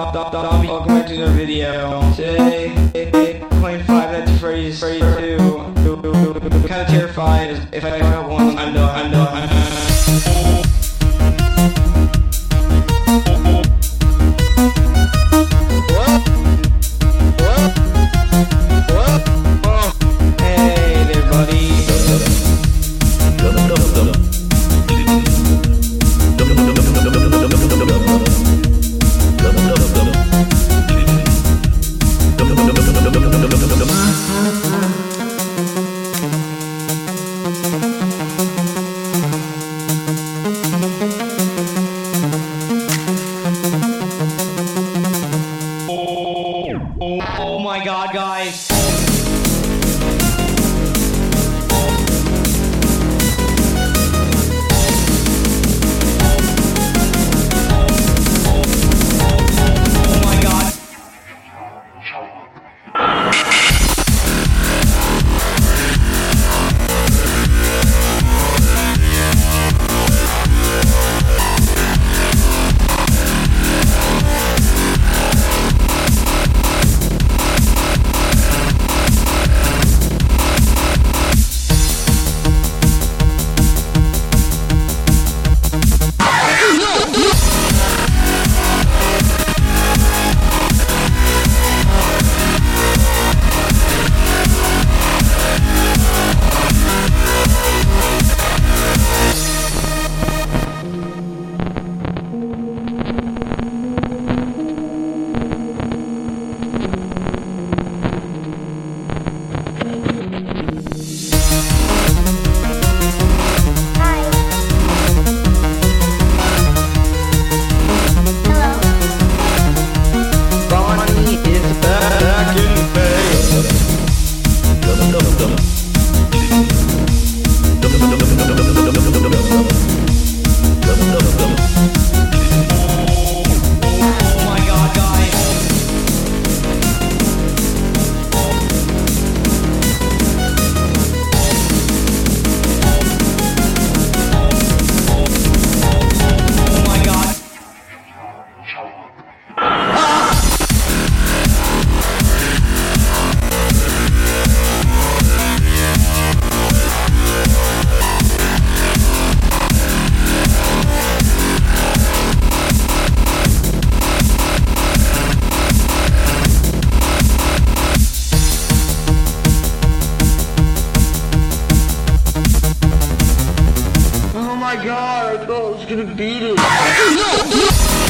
Zombie, welcome back to another video. Today, playing Five Nights at Freddy's Freddy 2. Kinda terrified if I up one. I'm done, I'm done, I'm done. Guys. Oh my god, I thought I was gonna beat it.